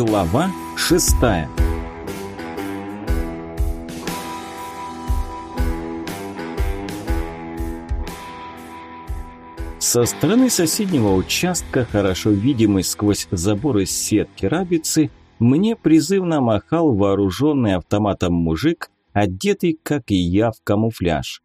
Глава шестая Со стороны соседнего участка, хорошо видимый сквозь заборы сетки рабицы, мне призывно махал вооруженный автоматом мужик, одетый, как и я, в камуфляж.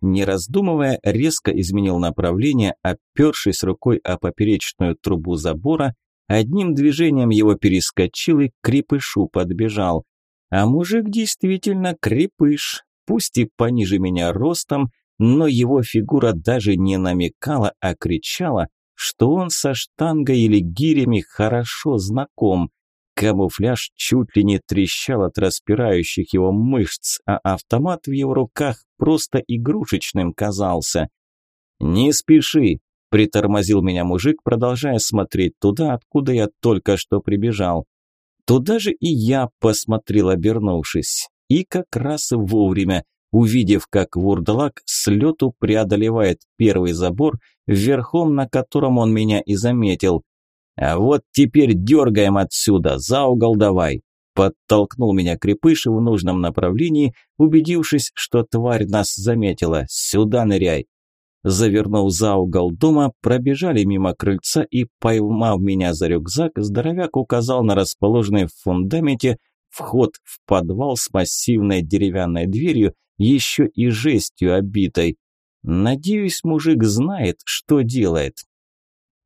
Не раздумывая, резко изменил направление, опершись рукой о поперечную трубу забора Одним движением его перескочил и к крепышу подбежал. А мужик действительно крепыш, пусть и пониже меня ростом, но его фигура даже не намекала, а кричала, что он со штангой или гирями хорошо знаком. Камуфляж чуть ли не трещал от распирающих его мышц, а автомат в его руках просто игрушечным казался. «Не спеши», Притормозил меня мужик, продолжая смотреть туда, откуда я только что прибежал. Туда же и я посмотрел, обернувшись. И как раз вовремя, увидев, как вурдалак с лету преодолевает первый забор, верхом на котором он меня и заметил. «А вот теперь дергаем отсюда, за угол давай!» Подтолкнул меня крепыш в нужном направлении, убедившись, что тварь нас заметила. «Сюда ныряй!» Завернув за угол дома, пробежали мимо крыльца и, поймав меня за рюкзак, здоровяк указал на расположенный в фундаменте вход в подвал с массивной деревянной дверью, еще и жестью обитой. Надеюсь, мужик знает, что делает.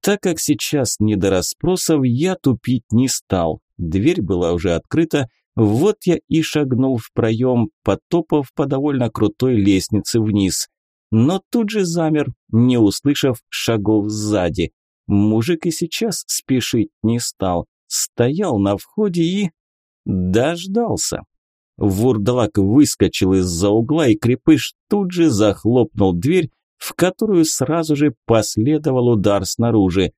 Так как сейчас не до расспросов, я тупить не стал. Дверь была уже открыта, вот я и шагнул в проем, потопав по довольно крутой лестнице вниз но тут же замер, не услышав шагов сзади. Мужик и сейчас спешить не стал, стоял на входе и... дождался. Вурдалак выскочил из-за угла, и крепыш тут же захлопнул дверь, в которую сразу же последовал удар снаружи.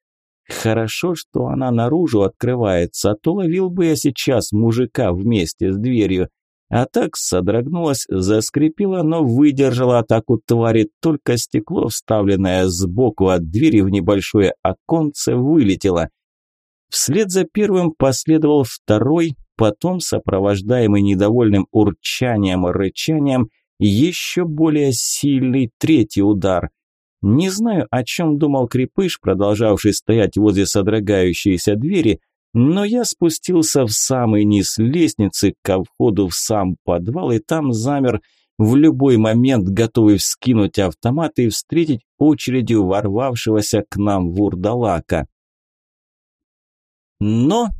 Хорошо, что она наружу открывается, а то ловил бы я сейчас мужика вместе с дверью. А так содрогнулась, заскрипела, но выдержала атаку твари, только стекло, вставленное сбоку от двери в небольшое оконце, вылетело. Вслед за первым последовал второй, потом, сопровождаемый недовольным урчанием и рычанием, еще более сильный третий удар. Не знаю, о чем думал крепыш, продолжавший стоять возле содрогающейся двери, но я спустился в самый низ лестницы ко входу в сам подвал и там замер, в любой момент готовый вскинуть автомат и встретить очередью ворвавшегося к нам вурдалака. Но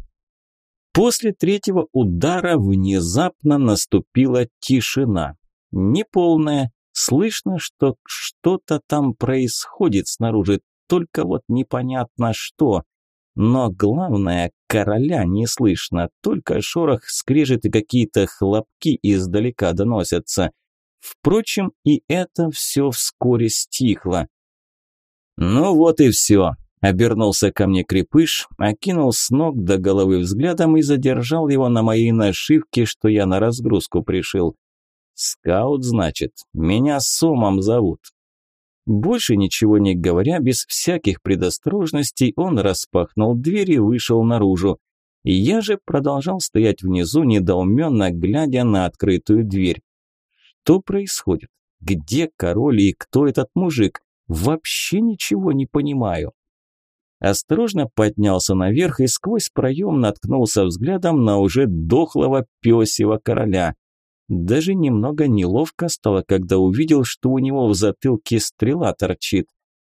после третьего удара внезапно наступила тишина. Неполная, слышно, что что-то там происходит снаружи, только вот непонятно что. Но главное, короля не слышно, только шорох, скрежет и какие-то хлопки издалека доносятся. Впрочем, и это все вскоре стихло. «Ну вот и все», – обернулся ко мне крепыш, окинул с ног до головы взглядом и задержал его на моей нашивке, что я на разгрузку пришил. «Скаут, значит, меня Сомом зовут». Больше ничего не говоря, без всяких предосторожностей, он распахнул дверь и вышел наружу. Я же продолжал стоять внизу, недоуменно глядя на открытую дверь. Что происходит? Где король и кто этот мужик? Вообще ничего не понимаю. Осторожно поднялся наверх и сквозь проем наткнулся взглядом на уже дохлого пёсего короля. Даже немного неловко стало, когда увидел, что у него в затылке стрела торчит.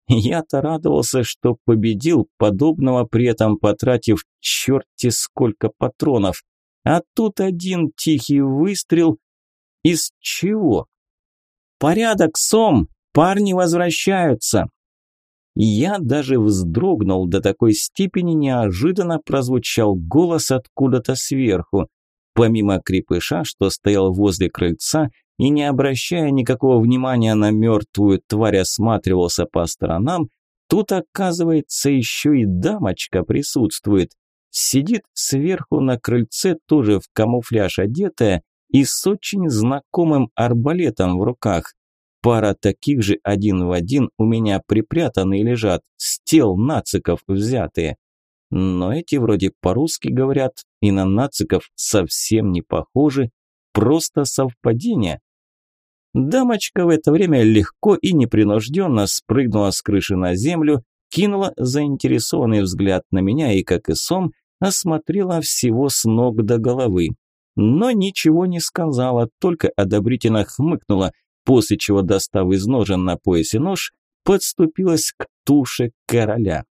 Я-то радовался, что победил, подобного при этом потратив черти сколько патронов. А тут один тихий выстрел. Из чего? «Порядок, Сом! Парни возвращаются!» Я даже вздрогнул до такой степени неожиданно прозвучал голос откуда-то сверху. Помимо крепыша, что стоял возле крыльца и, не обращая никакого внимания на мертвую тварь, осматривался по сторонам, тут, оказывается, еще и дамочка присутствует. Сидит сверху на крыльце, тоже в камуфляж одетая и с очень знакомым арбалетом в руках. Пара таких же один в один у меня припрятанные лежат, с тел нациков взятые. Но эти вроде по-русски говорят и на нациков совсем не похожи, просто совпадение. Дамочка в это время легко и непринужденно спрыгнула с крыши на землю, кинула заинтересованный взгляд на меня и, как и сом, осмотрела всего с ног до головы. Но ничего не сказала, только одобрительно хмыкнула, после чего, достав из ножен на поясе нож, подступилась к туше короля.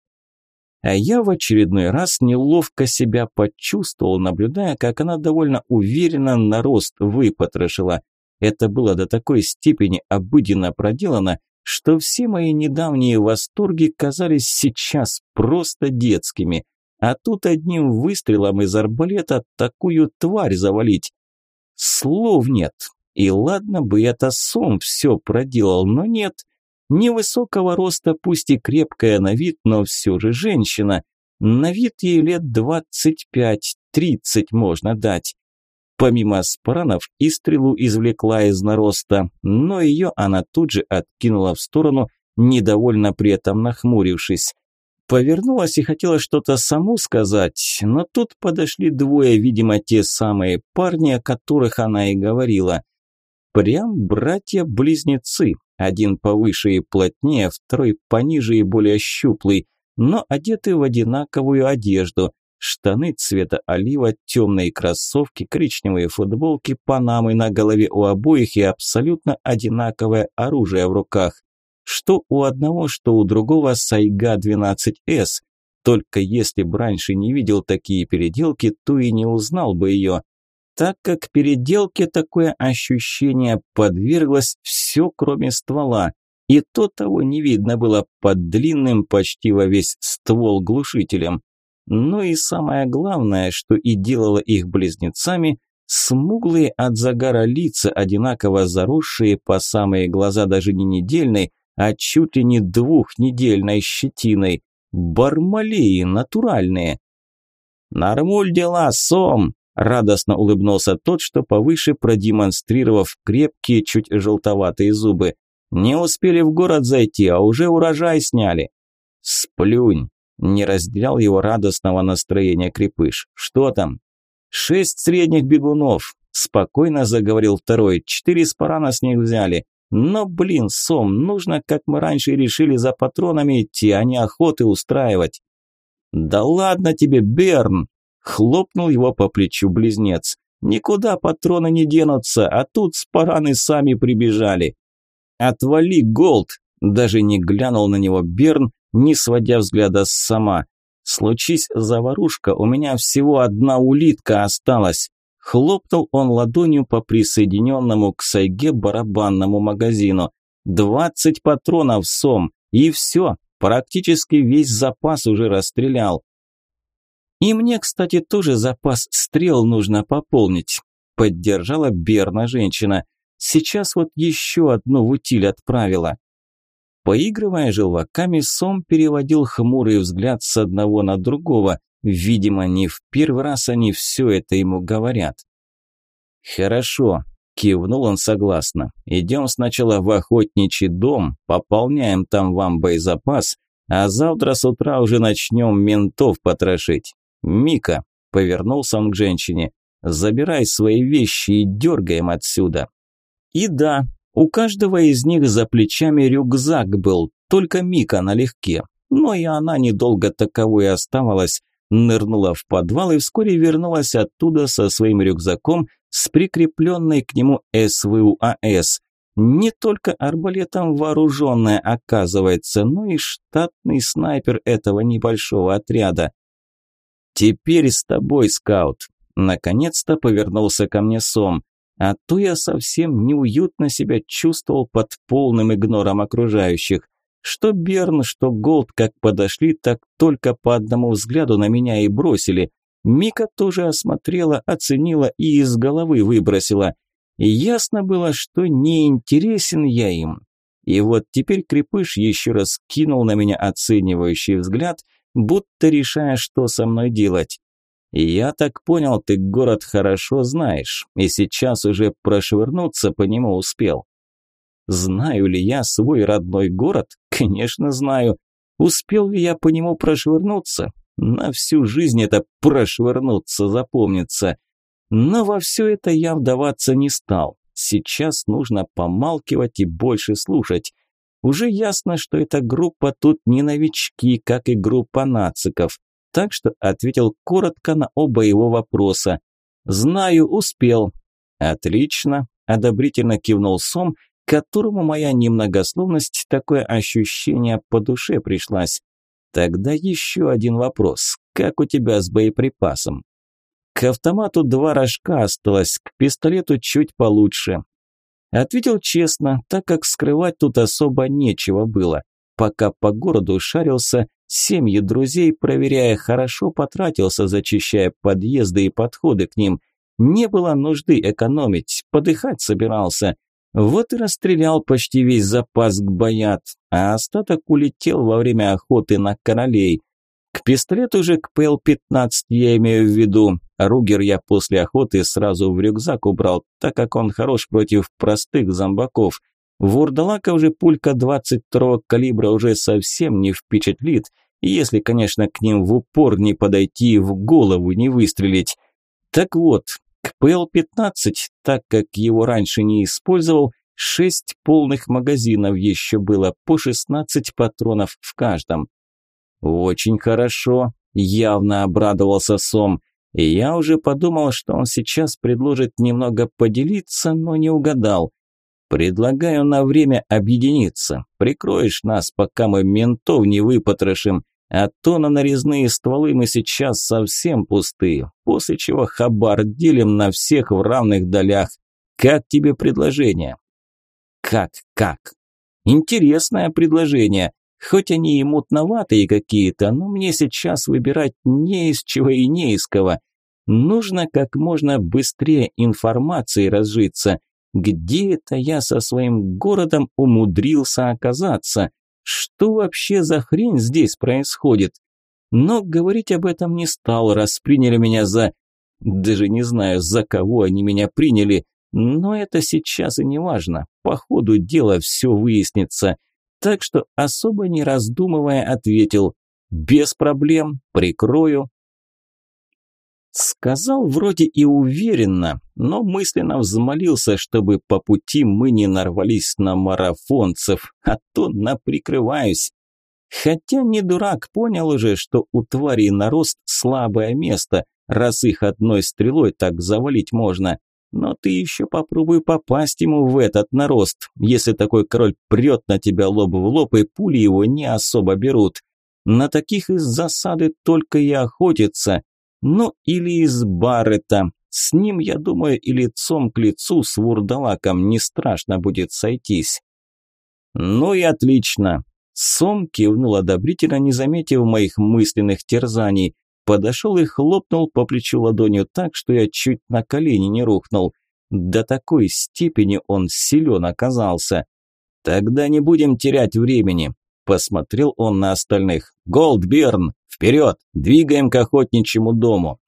А я в очередной раз неловко себя почувствовал, наблюдая, как она довольно уверенно на рост выпотрошила. Это было до такой степени обыденно проделано, что все мои недавние восторги казались сейчас просто детскими. А тут одним выстрелом из арбалета такую тварь завалить. Слов нет. И ладно бы это сом все проделал, но нет. Невысокого роста, пусть и крепкая на вид, но все же женщина. На вид ей лет двадцать пять-тридцать можно дать. Помимо спаранов и стрелу извлекла из нароста, но ее она тут же откинула в сторону, недовольно при этом нахмурившись. Повернулась и хотела что-то саму сказать, но тут подошли двое, видимо, те самые парни, о которых она и говорила. Прям братья-близнецы, один повыше и плотнее, второй пониже и более щуплый, но одеты в одинаковую одежду. Штаны цвета олива, темные кроссовки, коричневые футболки, панамы на голове у обоих и абсолютно одинаковое оружие в руках. Что у одного, что у другого Сайга-12С. Только если бы раньше не видел такие переделки, то и не узнал бы ее так как переделке такое ощущение подверглось все, кроме ствола, и то того не видно было под длинным почти во весь ствол глушителем. Ну и самое главное, что и делало их близнецами, смуглые от загара лица, одинаково заросшие по самые глаза даже не недельной, а чуть ли не двухнедельной щетиной, бармалеи натуральные. «Нормуль дела, Сом!» Радостно улыбнулся тот, что повыше, продемонстрировав крепкие, чуть желтоватые зубы. «Не успели в город зайти, а уже урожай сняли». «Сплюнь!» – не разделял его радостного настроения крепыш. «Что там?» «Шесть средних бегунов», – спокойно заговорил второй. «Четыре спарана с них взяли. Но, блин, Сом, нужно, как мы раньше решили, за патронами идти, а не охоты устраивать». «Да ладно тебе, Берн!» Хлопнул его по плечу близнец. «Никуда патроны не денутся, а тут спараны сами прибежали». «Отвали, Голд!» Даже не глянул на него Берн, не сводя взгляда с сама. «Случись заварушка, у меня всего одна улитка осталась». Хлопнул он ладонью по присоединенному к Сайге барабанному магазину. «Двадцать патронов, Сом, и все, практически весь запас уже расстрелял. И мне, кстати, тоже запас стрел нужно пополнить. Поддержала Берна женщина. Сейчас вот еще одну в утиль отправила. Поигрывая желваками, Сом переводил хмурый взгляд с одного на другого. Видимо, не в первый раз они все это ему говорят. «Хорошо», – кивнул он согласно. «Идем сначала в охотничий дом, пополняем там вам боезапас, а завтра с утра уже начнем ментов потрошить. «Мика», – повернулся он к женщине, – «забирай свои вещи и дергаем отсюда». И да, у каждого из них за плечами рюкзак был, только Мика налегке. Но и она недолго таковой оставалась, нырнула в подвал и вскоре вернулась оттуда со своим рюкзаком с прикрепленной к нему СВУАС. Не только арбалетом вооруженная оказывается, но и штатный снайпер этого небольшого отряда. «Теперь с тобой, скаут!» Наконец-то повернулся ко мне Сом. А то я совсем неуютно себя чувствовал под полным игнором окружающих. Что Берн, что Голд как подошли, так только по одному взгляду на меня и бросили. Мика тоже осмотрела, оценила и из головы выбросила. И ясно было, что не интересен я им. И вот теперь крепыш еще раз кинул на меня оценивающий взгляд – будто решая, что со мной делать. «Я так понял, ты город хорошо знаешь, и сейчас уже прошвырнуться по нему успел». «Знаю ли я свой родной город? Конечно, знаю. Успел ли я по нему прошвырнуться? На всю жизнь это прошвырнуться запомнится. Но во все это я вдаваться не стал. Сейчас нужно помалкивать и больше слушать. Уже ясно, что эта группа тут не новички, как и группа нациков. Так что ответил коротко на оба его вопроса. «Знаю, успел». «Отлично», – одобрительно кивнул Сом, которому моя немногословность, такое ощущение по душе пришлась. Тогда еще один вопрос. Как у тебя с боеприпасом? К автомату два рожка осталось, к пистолету чуть получше. Ответил честно, так как скрывать тут особо нечего было. Пока по городу шарился, семьи друзей, проверяя, хорошо потратился, зачищая подъезды и подходы к ним. Не было нужды экономить, подыхать собирался. Вот и расстрелял почти весь запас к боят, а остаток улетел во время охоты на королей. К пистолету же к ПЛ-15 я имею в виду. Ругер я после охоты сразу в рюкзак убрал, так как он хорош против простых зомбаков. Вурдалака уже пулька 22 калибра уже совсем не впечатлит, если, конечно, к ним в упор не подойти и в голову не выстрелить. Так вот, к ПЛ-15, так как его раньше не использовал, шесть полных магазинов еще было, по 16 патронов в каждом. Очень хорошо, явно обрадовался Сом. И я уже подумал, что он сейчас предложит немного поделиться, но не угадал. Предлагаю на время объединиться. Прикроешь нас, пока мы ментов не выпотрошим, а то на нарезные стволы мы сейчас совсем пустые, после чего хабар делим на всех в равных долях. Как тебе предложение? Как, как? Интересное предложение. Хоть они и мутноватые какие-то, но мне сейчас выбирать не из чего и не из кого. Нужно как можно быстрее информацией разжиться. Где это я со своим городом умудрился оказаться? Что вообще за хрень здесь происходит? Но говорить об этом не стал, раз приняли меня за... Даже не знаю, за кого они меня приняли, но это сейчас и не важно. По ходу дела все выяснится так что особо не раздумывая ответил «Без проблем, прикрою». Сказал вроде и уверенно, но мысленно взмолился, чтобы по пути мы не нарвались на марафонцев, а то наприкрываюсь. Хотя не дурак, понял уже, что у тварей нарост слабое место, раз их одной стрелой так завалить можно. Но ты еще попробуй попасть ему в этот нарост, если такой король прет на тебя лоб в лоб, и пули его не особо берут. На таких из засады только и охотятся. Ну или из Баррета. С ним, я думаю, и лицом к лицу с вурдалаком не страшно будет сойтись. Ну и отлично. Сом кивнул одобрительно, не заметив моих мысленных терзаний подошел и хлопнул по плечу ладонью так, что я чуть на колени не рухнул. До такой степени он силен оказался. «Тогда не будем терять времени», – посмотрел он на остальных. «Голдберн, вперед, двигаем к охотничьему дому».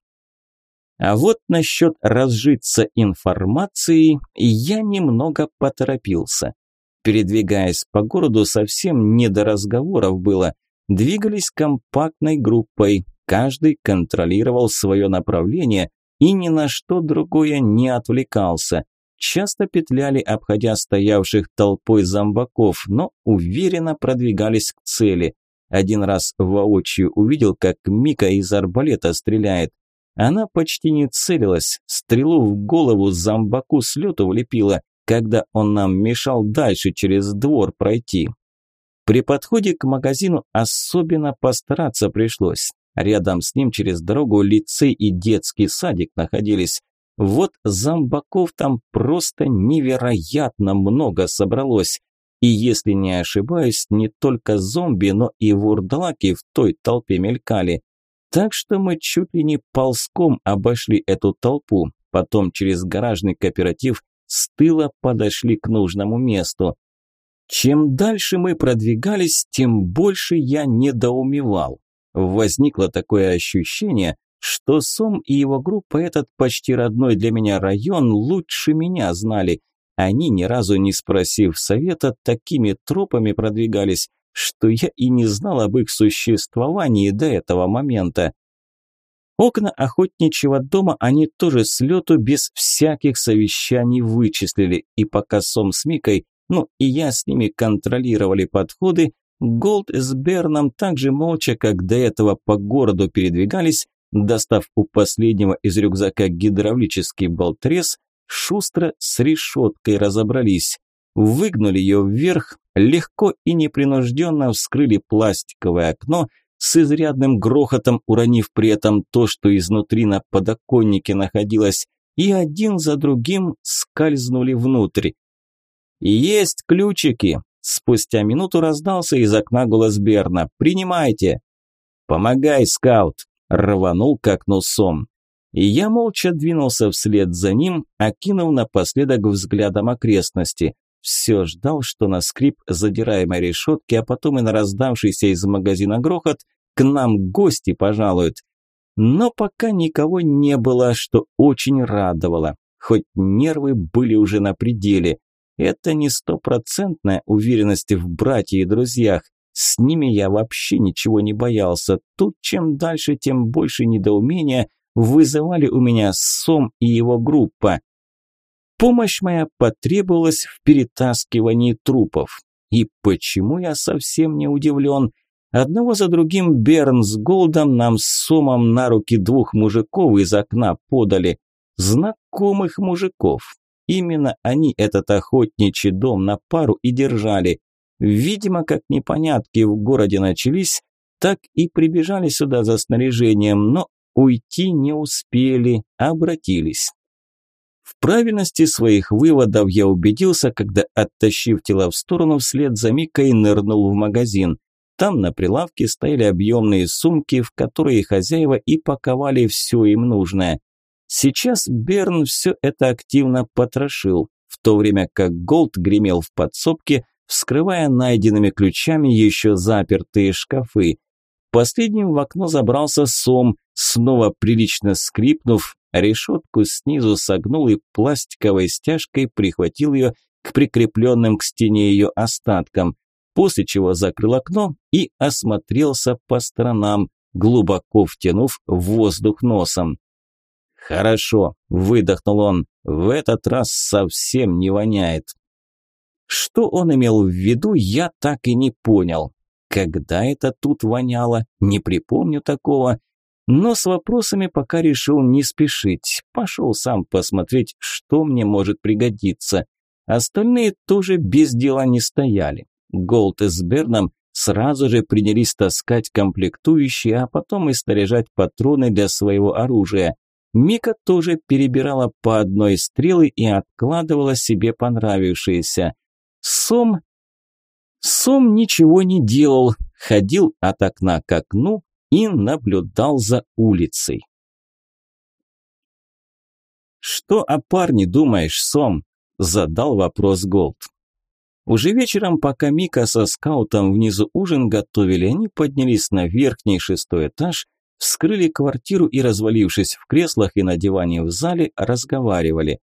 А вот насчет разжиться информацией я немного поторопился. Передвигаясь по городу, совсем не до разговоров было. Двигались компактной группой, Каждый контролировал свое направление и ни на что другое не отвлекался. Часто петляли, обходя стоявших толпой зомбаков, но уверенно продвигались к цели. Один раз воочию увидел, как Мика из арбалета стреляет. Она почти не целилась, стрелу в голову зомбаку с лету влепила, когда он нам мешал дальше через двор пройти. При подходе к магазину особенно постараться пришлось. Рядом с ним через дорогу лицей и детский садик находились. Вот зомбаков там просто невероятно много собралось. И если не ошибаюсь, не только зомби, но и вурдалаки в той толпе мелькали. Так что мы чуть ли не ползком обошли эту толпу, потом через гаражный кооператив с тыла подошли к нужному месту. Чем дальше мы продвигались, тем больше я недоумевал. Возникло такое ощущение, что Сом и его группа этот почти родной для меня район лучше меня знали. Они, ни разу не спросив совета, такими тропами продвигались, что я и не знал об их существовании до этого момента. Окна охотничьего дома они тоже с лету без всяких совещаний вычислили, и пока Сом с Микой, ну и я с ними контролировали подходы, Голд с Берном также молча, как до этого по городу передвигались, достав у последнего из рюкзака гидравлический болтрез, шустро с решеткой разобрались. Выгнули ее вверх, легко и непринужденно вскрыли пластиковое окно, с изрядным грохотом уронив при этом то, что изнутри на подоконнике находилось, и один за другим скользнули внутрь. «Есть ключики!» Спустя минуту раздался из окна голос Берна. «Принимайте!» «Помогай, скаут!» – рванул к окну Сом. И я молча двинулся вслед за ним, окинув напоследок взглядом окрестности. Все ждал, что на скрип задираемой решетки, а потом и на раздавшийся из магазина грохот к нам гости пожалуют. Но пока никого не было, что очень радовало, хоть нервы были уже на пределе. Это не стопроцентная уверенность в братьях и друзьях. С ними я вообще ничего не боялся. Тут чем дальше, тем больше недоумения вызывали у меня Сом и его группа. Помощь моя потребовалась в перетаскивании трупов. И почему я совсем не удивлен? Одного за другим Берн с Голдом нам с Сомом на руки двух мужиков из окна подали. Знакомых мужиков. Именно они этот охотничий дом на пару и держали. Видимо, как непонятки в городе начались, так и прибежали сюда за снаряжением, но уйти не успели, обратились. В правильности своих выводов я убедился, когда, оттащив тело в сторону, вслед за Микой нырнул в магазин. Там на прилавке стояли объемные сумки, в которые хозяева и паковали все им нужное. Сейчас Берн все это активно потрошил, в то время как Голд гремел в подсобке, вскрывая найденными ключами еще запертые шкафы. Последним в окно забрался Сом, снова прилично скрипнув, решетку снизу согнул и пластиковой стяжкой прихватил ее к прикрепленным к стене ее остаткам, после чего закрыл окно и осмотрелся по сторонам, глубоко втянув воздух носом. «Хорошо», – выдохнул он, – «в этот раз совсем не воняет». Что он имел в виду, я так и не понял. Когда это тут воняло, не припомню такого. Но с вопросами пока решил не спешить. Пошел сам посмотреть, что мне может пригодиться. Остальные тоже без дела не стояли. Голд с Берном сразу же принялись таскать комплектующие, а потом и снаряжать патроны для своего оружия. Мика тоже перебирала по одной стрелы и откладывала себе понравившиеся. Сом... Сом ничего не делал, ходил от окна к окну и наблюдал за улицей. «Что о парне думаешь, Сом?» – задал вопрос Голд. Уже вечером, пока Мика со скаутом внизу ужин готовили, они поднялись на верхний шестой этаж вскрыли квартиру и, развалившись в креслах и на диване в зале, разговаривали.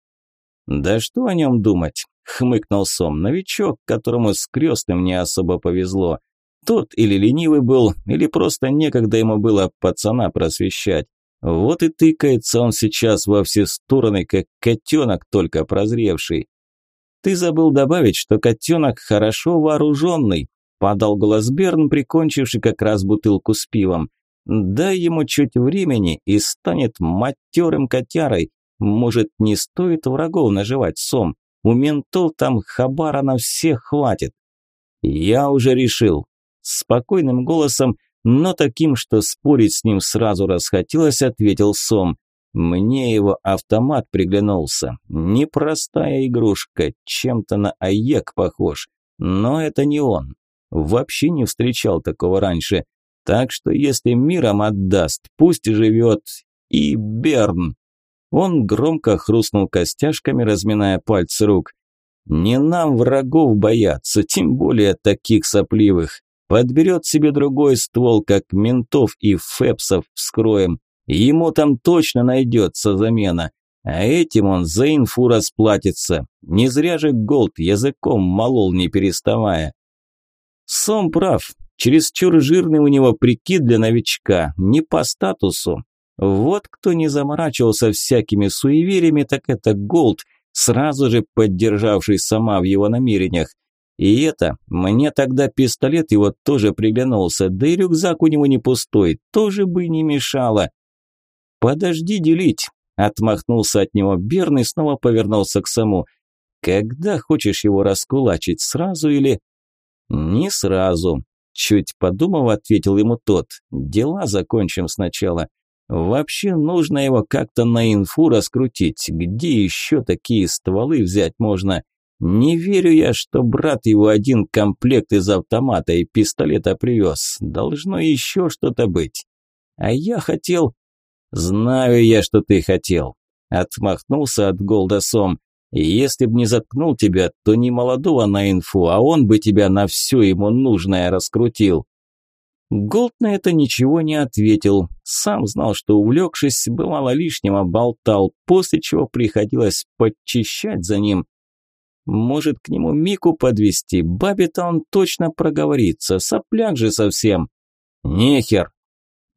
«Да что о нем думать?» – хмыкнул Сом. «Новичок, которому с крестным не особо повезло. Тот или ленивый был, или просто некогда ему было пацана просвещать. Вот и тыкается он сейчас во все стороны, как котенок, только прозревший. Ты забыл добавить, что котенок хорошо вооруженный», – подал голос Берн, прикончивший как раз бутылку с пивом. Дай ему чуть времени и станет матерым котярой. Может, не стоит врагов наживать сом? У ментов там хабара на всех хватит. Я уже решил. Спокойным голосом, но таким, что спорить с ним сразу расхотелось, ответил Сом. Мне его автомат приглянулся. Непростая игрушка, чем-то на АЕК похож. Но это не он. Вообще не встречал такого раньше. Так что если миром отдаст, пусть живет и Берн. Он громко хрустнул костяшками, разминая пальцы рук. Не нам врагов бояться, тем более таких сопливых. Подберет себе другой ствол, как ментов и фепсов вскроем. Ему там точно найдется замена. А этим он за инфу расплатится. Не зря же Голд языком молол, не переставая. Сом прав, чересчур жирный у него прикид для новичка, не по статусу. Вот кто не заморачивался всякими суевериями, так это Голд, сразу же поддержавший сама в его намерениях. И это, мне тогда пистолет его тоже приглянулся, да и рюкзак у него не пустой, тоже бы не мешало. «Подожди делить», – отмахнулся от него Берн и снова повернулся к саму. «Когда хочешь его раскулачить, сразу или...» «Не сразу», – чуть подумав, ответил ему тот. «Дела закончим сначала. Вообще нужно его как-то на инфу раскрутить. Где еще такие стволы взять можно?» Не верю я, что брат его один комплект из автомата и пистолета привез. Должно еще что-то быть. А я хотел... Знаю я, что ты хотел. Отмахнулся от Голда Сом. Если б не заткнул тебя, то не молодого на инфу, а он бы тебя на все ему нужное раскрутил. Голд на это ничего не ответил. Сам знал, что увлекшись, бывало лишнего болтал, после чего приходилось подчищать за ним. Может, к нему Мику подвести? Бабе-то он точно проговорится, сопляк же совсем. Нехер.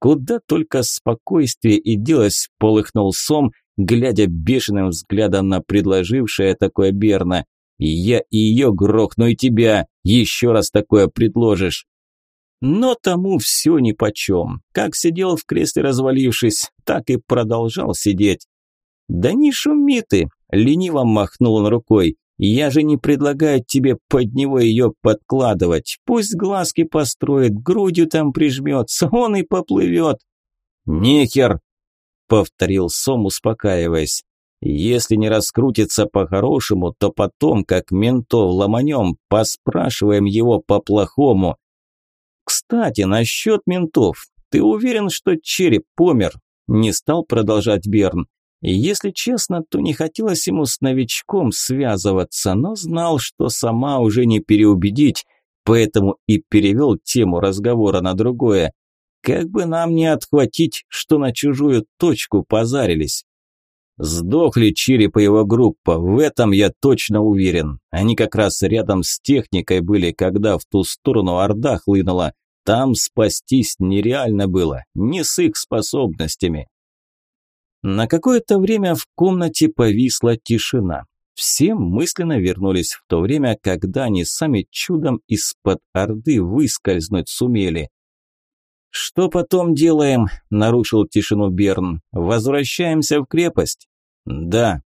Куда только спокойствие и делось, полыхнул сом, глядя бешеным взглядом на предложившее такое Берна. Я и ее грохну и тебя, еще раз такое предложишь. Но тому все нипочем. Как сидел в кресле развалившись, так и продолжал сидеть. «Да не шуми ты!» – лениво махнул он рукой. Я же не предлагаю тебе под него ее подкладывать. Пусть глазки построит, грудью там прижмется, он и поплывет. Нехер, повторил Сом, успокаиваясь. Если не раскрутится по-хорошему, то потом, как ментов ломанем, поспрашиваем его по-плохому. Кстати, насчет ментов. Ты уверен, что череп помер? Не стал продолжать Берн. Если честно, то не хотелось ему с новичком связываться, но знал, что сама уже не переубедить, поэтому и перевел тему разговора на другое. Как бы нам не отхватить, что на чужую точку позарились. Сдохли череп и его группа, в этом я точно уверен. Они как раз рядом с техникой были, когда в ту сторону Орда хлынула. Там спастись нереально было, не с их способностями. На какое-то время в комнате повисла тишина. Все мысленно вернулись в то время, когда они сами чудом из-под Орды выскользнуть сумели. «Что потом делаем?» – нарушил тишину Берн. «Возвращаемся в крепость?» «Да».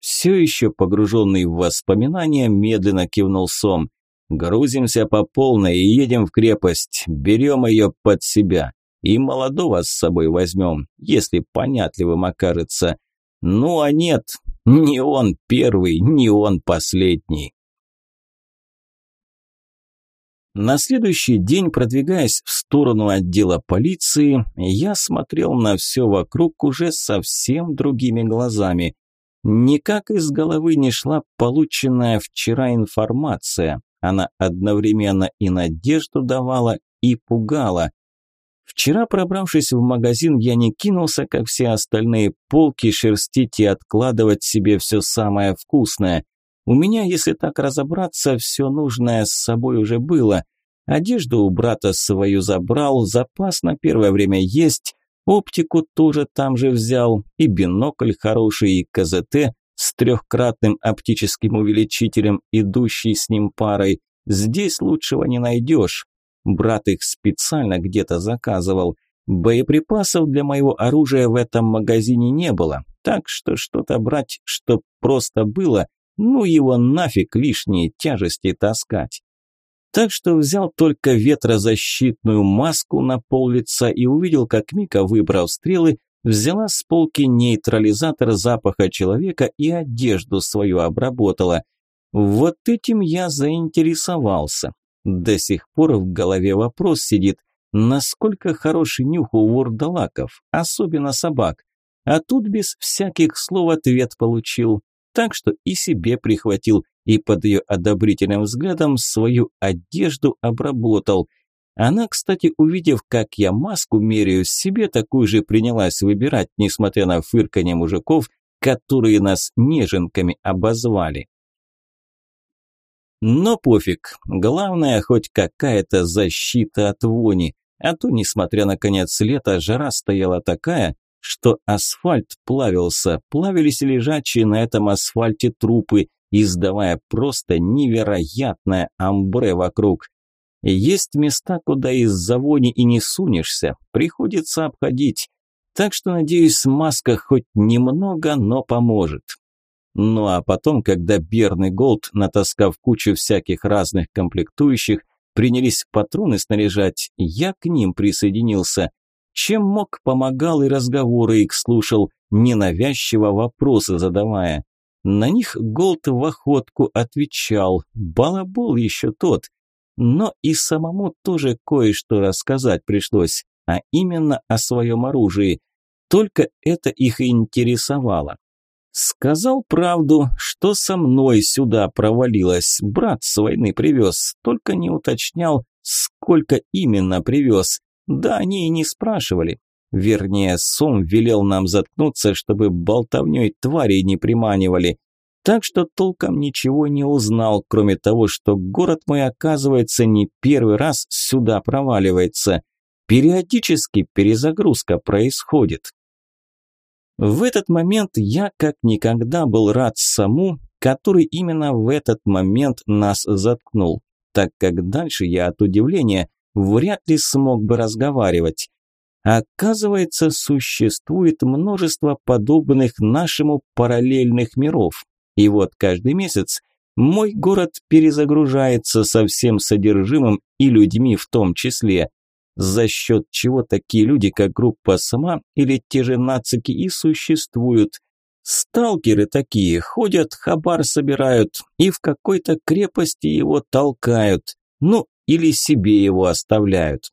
Все еще погруженный в воспоминания, медленно кивнул Сом. «Грузимся по полной и едем в крепость. Берем ее под себя. И молодого с собой возьмем, если понятливым окажется. Ну а нет, не он первый, не он последний. На следующий день, продвигаясь в сторону отдела полиции, я смотрел на все вокруг уже совсем другими глазами. Никак из головы не шла полученная вчера информация. Она одновременно и надежду давала, и пугала. Вчера, пробравшись в магазин, я не кинулся, как все остальные, полки шерстить и откладывать себе все самое вкусное. У меня, если так разобраться, все нужное с собой уже было. Одежду у брата свою забрал, запас на первое время есть, оптику тоже там же взял, и бинокль хороший, и КЗТ с трехкратным оптическим увеличителем, идущий с ним парой. Здесь лучшего не найдешь. Брат их специально где-то заказывал. Боеприпасов для моего оружия в этом магазине не было, так что что-то брать, что просто было, ну его нафиг лишние тяжести таскать. Так что взял только ветрозащитную маску на пол лица и увидел, как Мика, выбрав стрелы, взяла с полки нейтрализатор запаха человека и одежду свою обработала. Вот этим я заинтересовался. До сих пор в голове вопрос сидит, насколько хороший нюх у вурдалаков, особенно собак. А тут без всяких слов ответ получил. Так что и себе прихватил, и под ее одобрительным взглядом свою одежду обработал. Она, кстати, увидев, как я маску меряю, себе такую же принялась выбирать, несмотря на фырканье мужиков, которые нас неженками обозвали. Но пофиг, главное хоть какая-то защита от вони, а то, несмотря на конец лета, жара стояла такая, что асфальт плавился, плавились лежачие на этом асфальте трупы, издавая просто невероятное амбре вокруг. Есть места, куда из-за вони и не сунешься, приходится обходить. Так что, надеюсь, маска хоть немного, но поможет. Ну а потом, когда Берн и Голд, натаскав кучу всяких разных комплектующих, принялись патроны снаряжать, я к ним присоединился. Чем мог, помогал и разговоры их слушал, ненавязчиво вопросы задавая. На них Голд в охотку отвечал, балабол еще тот. Но и самому тоже кое-что рассказать пришлось, а именно о своем оружии. Только это их интересовало. Сказал правду, что со мной сюда провалилось, брат с войны привез, только не уточнял, сколько именно привез. Да, они и не спрашивали. Вернее, Сом велел нам заткнуться, чтобы болтовней тварей не приманивали. Так что толком ничего не узнал, кроме того, что город мой, оказывается, не первый раз сюда проваливается. Периодически перезагрузка происходит. В этот момент я как никогда был рад саму, который именно в этот момент нас заткнул, так как дальше я от удивления вряд ли смог бы разговаривать. Оказывается, существует множество подобных нашему параллельных миров. И вот каждый месяц мой город перезагружается со всем содержимым и людьми в том числе за счет чего такие люди, как группа сама или те же нацики и существуют. Сталкеры такие ходят, хабар собирают и в какой-то крепости его толкают, ну или себе его оставляют.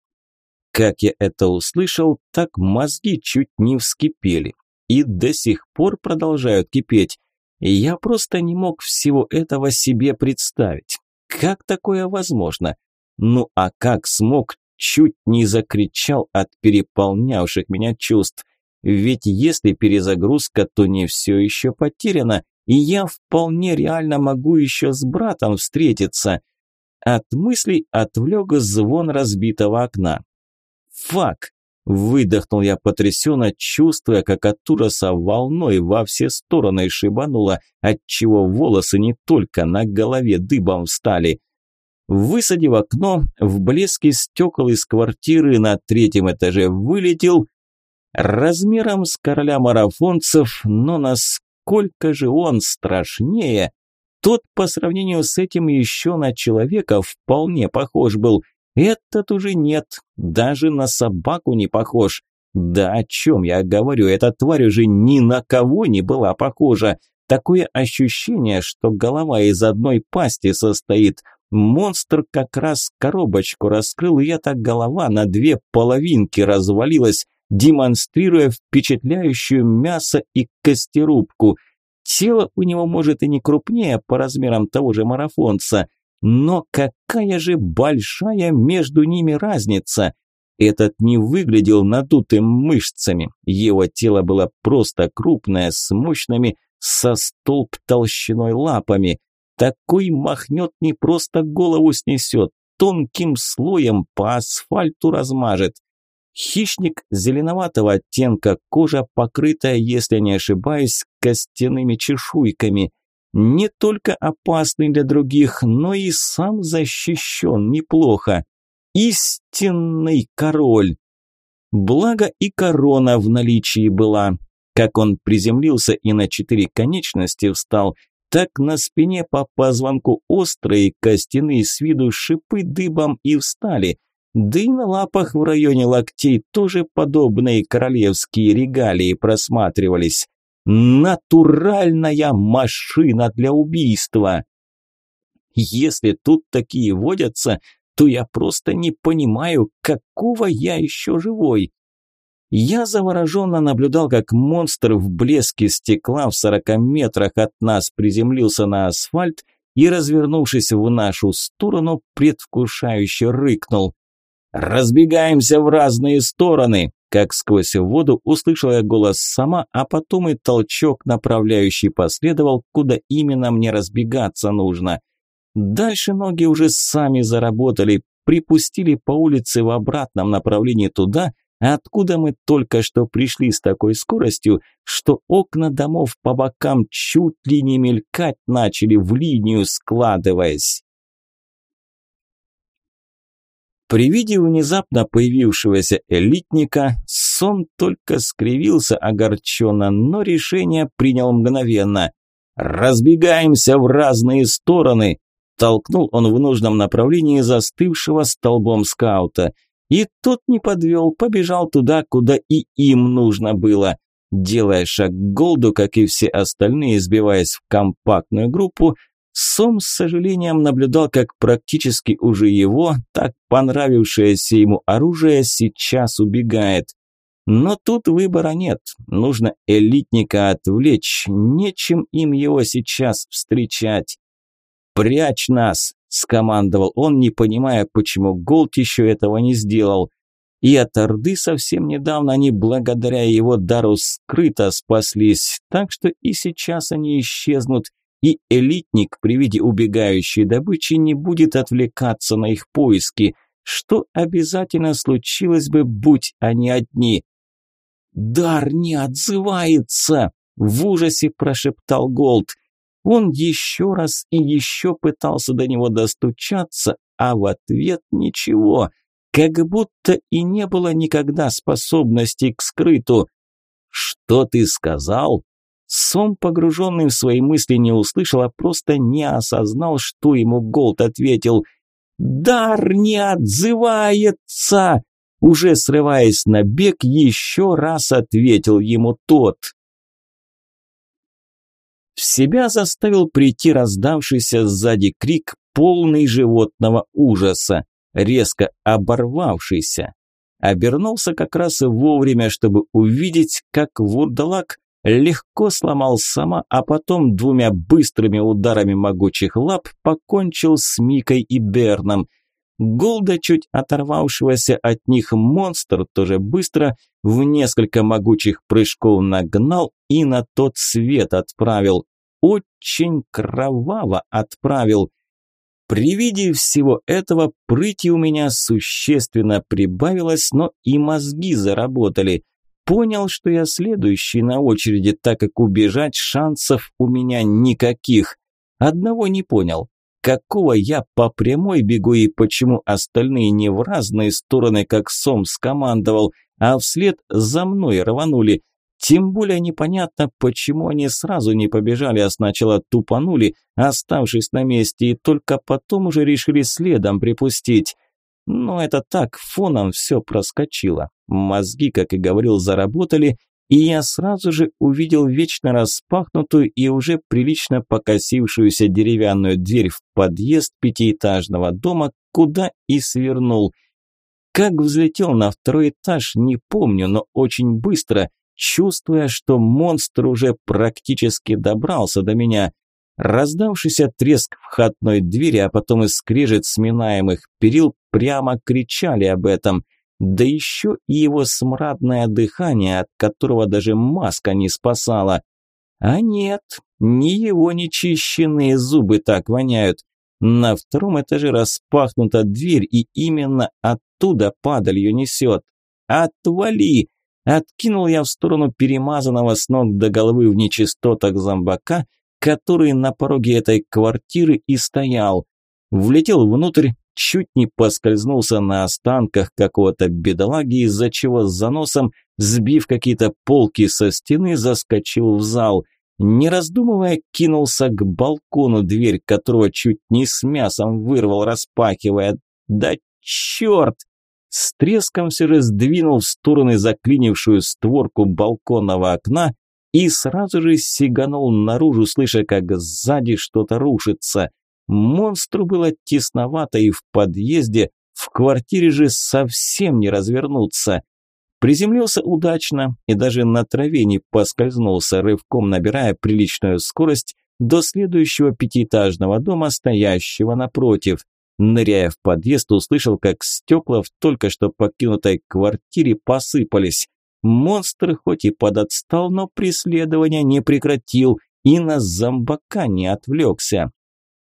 Как я это услышал, так мозги чуть не вскипели и до сих пор продолжают кипеть. И я просто не мог всего этого себе представить. Как такое возможно? Ну а как смог, чуть не закричал от переполнявших меня чувств. Ведь если перезагрузка, то не все еще потеряно, и я вполне реально могу еще с братом встретиться. От мыслей отвлек звон разбитого окна. «Фак!» – выдохнул я потрясенно, чувствуя, как от ужаса волной во все стороны шибануло, отчего волосы не только на голове дыбом встали – Высадив окно, в блеске стекол из квартиры на третьем этаже вылетел размером с короля марафонцев, но насколько же он страшнее. Тот по сравнению с этим еще на человека вполне похож был. Этот уже нет, даже на собаку не похож. Да о чем я говорю, эта тварь уже ни на кого не была похожа. Такое ощущение, что голова из одной пасти состоит – Монстр как раз коробочку раскрыл, и эта голова на две половинки развалилась, демонстрируя впечатляющую мясо и костерубку. Тело у него может и не крупнее по размерам того же марафонца, но какая же большая между ними разница! Этот не выглядел надутым мышцами, его тело было просто крупное, с мощными, со столб толщиной лапами. Такой махнет не просто голову снесет, тонким слоем по асфальту размажет. Хищник зеленоватого оттенка, кожа покрытая, если не ошибаюсь, костяными чешуйками. Не только опасный для других, но и сам защищен неплохо. Истинный король. Благо и корона в наличии была. Как он приземлился и на четыре конечности встал, так на спине по позвонку острые костяные с виду шипы дыбом и встали, да и на лапах в районе локтей тоже подобные королевские регалии просматривались. Натуральная машина для убийства. Если тут такие водятся, то я просто не понимаю, какого я еще живой. Я завороженно наблюдал, как монстр в блеске стекла в сорока метрах от нас приземлился на асфальт и, развернувшись в нашу сторону, предвкушающе рыкнул. «Разбегаемся в разные стороны!» Как сквозь воду услышал я голос сама, а потом и толчок, направляющий последовал, куда именно мне разбегаться нужно. Дальше ноги уже сами заработали, припустили по улице в обратном направлении туда, откуда мы только что пришли с такой скоростью, что окна домов по бокам чуть ли не мелькать начали в линию складываясь. При виде внезапно появившегося элитника Сом только скривился огорченно, но решение принял мгновенно. «Разбегаемся в разные стороны!» Толкнул он в нужном направлении застывшего столбом скаута. И тот не подвел, побежал туда, куда и им нужно было. Делая шаг к Голду, как и все остальные, сбиваясь в компактную группу, Сом с сожалением наблюдал, как практически уже его, так понравившееся ему оружие, сейчас убегает. Но тут выбора нет, нужно элитника отвлечь, нечем им его сейчас встречать. «Прячь нас!» – скомандовал он, не понимая, почему Голд еще этого не сделал. И от Орды совсем недавно они благодаря его дару скрыто спаслись, так что и сейчас они исчезнут – и элитник при виде убегающей добычи не будет отвлекаться на их поиски, что обязательно случилось бы, будь они одни. «Дар не отзывается!» – в ужасе прошептал Голд. Он еще раз и еще пытался до него достучаться, а в ответ ничего, как будто и не было никогда способности к скрыту. «Что ты сказал?» Сом, погруженный в свои мысли, не услышал, а просто не осознал, что ему Голд ответил. «Дар не отзывается!» Уже срываясь на бег, еще раз ответил ему тот. В себя заставил прийти раздавшийся сзади крик, полный животного ужаса, резко оборвавшийся. Обернулся как раз вовремя, чтобы увидеть, как вурдалак легко сломал сама, а потом двумя быстрыми ударами могучих лап покончил с Микой и Берном. Голда, чуть оторвавшегося от них монстр, тоже быстро в несколько могучих прыжков нагнал и на тот свет отправил. Очень кроваво отправил. При виде всего этого прыти у меня существенно прибавилось, но и мозги заработали – Понял, что я следующий на очереди, так как убежать шансов у меня никаких. Одного не понял. Какого я по прямой бегу и почему остальные не в разные стороны, как Сом скомандовал, а вслед за мной рванули. Тем более непонятно, почему они сразу не побежали, а сначала тупанули, оставшись на месте, и только потом уже решили следом припустить. Но это так, фоном все проскочило. Мозги, как и говорил, заработали, и я сразу же увидел вечно распахнутую и уже прилично покосившуюся деревянную дверь в подъезд пятиэтажного дома, куда и свернул. Как взлетел на второй этаж, не помню, но очень быстро, чувствуя, что монстр уже практически добрался до меня – Раздавшийся треск входной двери, а потом и скрежет сминаемых перил прямо кричали об этом. Да еще и его смрадное дыхание, от которого даже маска не спасала. А нет, не его нечищенные зубы так воняют. На втором этаже распахнута дверь, и именно оттуда падалью несет. «Отвали!» Откинул я в сторону перемазанного с ног до головы в нечистотах зомбака, который на пороге этой квартиры и стоял. Влетел внутрь, чуть не поскользнулся на останках какого-то бедолаги, из-за чего с заносом, сбив какие-то полки со стены, заскочил в зал. Не раздумывая, кинулся к балкону, дверь которого чуть не с мясом вырвал, распахивая. «Да черт!» С треском все же сдвинул в стороны заклинившую створку балконного окна и сразу же сиганул наружу, слыша, как сзади что-то рушится. Монстру было тесновато и в подъезде, в квартире же совсем не развернуться. Приземлился удачно и даже на траве не поскользнулся, рывком набирая приличную скорость до следующего пятиэтажного дома, стоящего напротив. Ныряя в подъезд, услышал, как стекла в только что покинутой квартире посыпались. Монстр хоть и подотстал, но преследование не прекратил и на зомбака не отвлекся.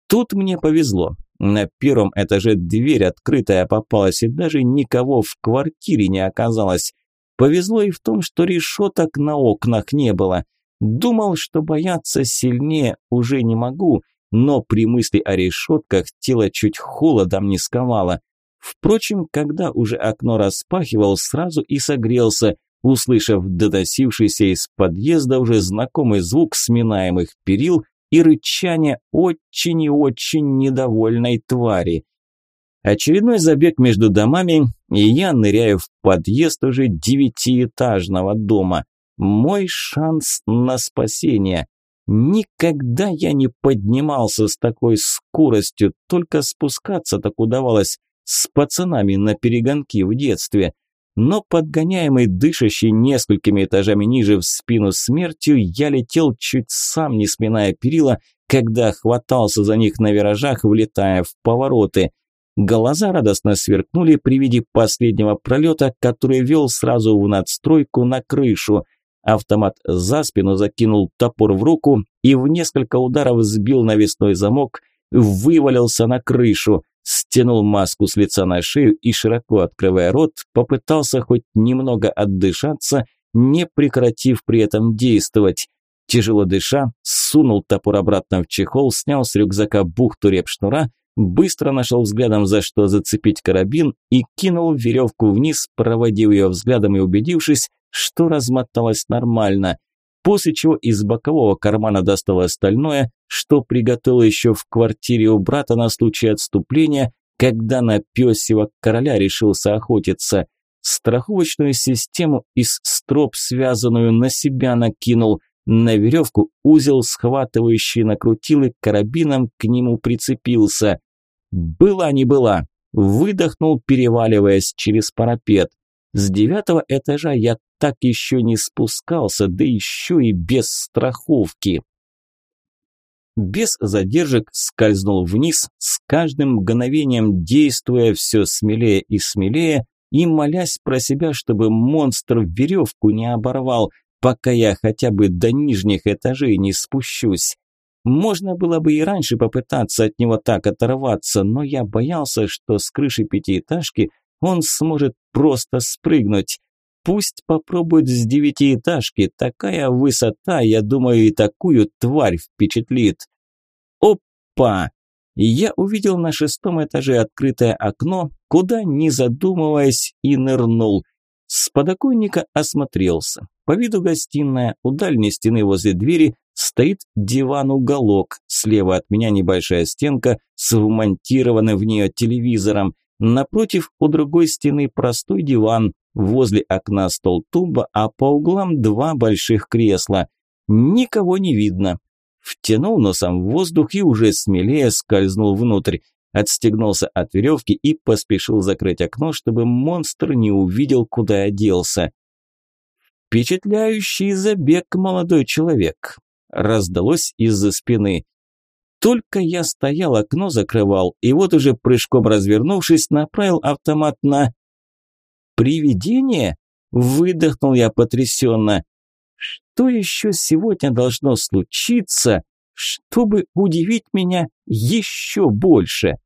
Тут мне повезло. На первом этаже дверь открытая попалась, и даже никого в квартире не оказалось. Повезло и в том, что решеток на окнах не было. Думал, что бояться сильнее уже не могу, но при мысли о решетках тело чуть холодом не сковало. Впрочем, когда уже окно распахивал, сразу и согрелся, услышав доносившийся из подъезда уже знакомый звук сминаемых перил и рычание очень и очень недовольной твари. Очередной забег между домами, и я ныряю в подъезд уже девятиэтажного дома. Мой шанс на спасение. Никогда я не поднимался с такой скоростью, только спускаться так удавалось с пацанами на перегонки в детстве. Но подгоняемый дышащий несколькими этажами ниже в спину смертью, я летел чуть сам, не сминая перила, когда хватался за них на виражах, влетая в повороты. Глаза радостно сверкнули при виде последнего пролета, который вел сразу в надстройку на крышу – Автомат за спину закинул топор в руку и в несколько ударов сбил навесной замок, вывалился на крышу, стянул маску с лица на шею и, широко открывая рот, попытался хоть немного отдышаться, не прекратив при этом действовать. Тяжело дыша, сунул топор обратно в чехол, снял с рюкзака бухту репшнура, быстро нашел взглядом, за что зацепить карабин и кинул веревку вниз, проводив ее взглядом и убедившись, что размоталось нормально, после чего из бокового кармана достал остальное, что приготовил еще в квартире у брата на случай отступления, когда на пёсего короля решился охотиться. Страховочную систему из строп, связанную на себя, накинул, на веревку узел схватывающий накрутил и карабином к нему прицепился. Была не была. Выдохнул, переваливаясь через парапет. С девятого этажа я так еще не спускался, да еще и без страховки. Без задержек скользнул вниз, с каждым мгновением действуя все смелее и смелее, и молясь про себя, чтобы монстр веревку не оборвал, пока я хотя бы до нижних этажей не спущусь. Можно было бы и раньше попытаться от него так оторваться, но я боялся, что с крыши пятиэтажки он сможет просто спрыгнуть. Пусть попробует с девятиэтажки, такая высота, я думаю, и такую тварь впечатлит. Опа! Я увидел на шестом этаже открытое окно, куда, не задумываясь, и нырнул. С подоконника осмотрелся. По виду гостиная, у дальней стены возле двери стоит диван-уголок, слева от меня небольшая стенка с вмонтированным в нее телевизором. Напротив, у другой стены простой диван, возле окна стол туба, а по углам два больших кресла. Никого не видно. Втянул носом в воздух и уже смелее скользнул внутрь. Отстегнулся от веревки и поспешил закрыть окно, чтобы монстр не увидел, куда я делся. «Впечатляющий забег, молодой человек!» Раздалось из-за спины. Только я стоял, окно закрывал, и вот уже прыжком развернувшись, направил автомат на... «Привидение?» – выдохнул я потрясенно. «Что еще сегодня должно случиться, чтобы удивить меня еще больше?»